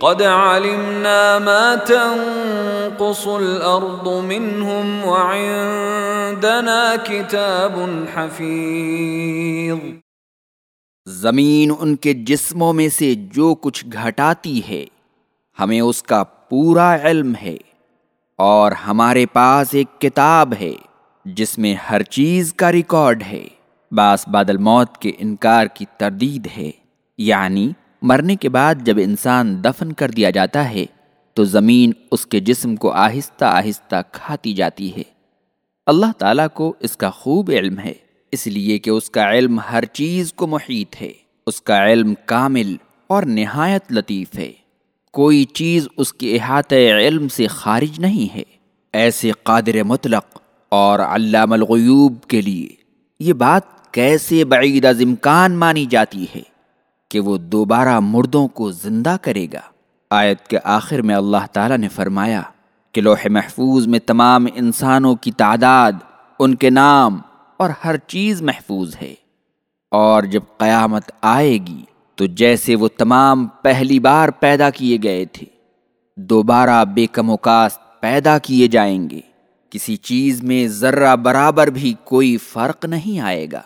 قد علمنا ما تنقص الارض منهم وعندنا كتاب حفيظ. زمین ان کے جسموں میں سے جو کچھ گھٹاتی ہے، ہمیں اس کا پورا علم ہے اور ہمارے پاس ایک کتاب ہے جس میں ہر چیز کا ریکارڈ ہے باس بادل موت کے انکار کی تردید ہے یعنی مرنے کے بعد جب انسان دفن کر دیا جاتا ہے، تو زمین اس کے جسم کو آہستہ آہستہ کھاتی جاتی ہے۔ اللہ تعالیٰ کو اس کا خوب علم ہے، اس لیے کہ اس کا علم ہر چیز کو محیط ہے۔ اس کا علم کامل اور نہایت لطیف ہے۔ کوئی چیز اس کے احاطۂ علم سے خارج نہیں ہے۔ ایسے قادر مطلق اور علام الغیوب کے لیے یہ بات کیسے بعید از امکان مانی جاتی ہے؟ کہ وہ دوبارہ مردوں کو زندہ کرے گا۔ آیت کے آخر میں اللہ تعالیٰ نے فرمایا کہ لوح محفوظ میں تمام انسانوں کی تعداد ان کے نام اور ہر چیز محفوظ ہے۔ اور جب قیامت آئے گی تو جیسے وہ تمام پہلی بار پیدا کیے گئے تھے، دوبارہ بے کم و کاست پیدا کیے جائیں گے۔ کسی چیز میں ذرہ برابر بھی کوئی فرق نہیں آئے گا۔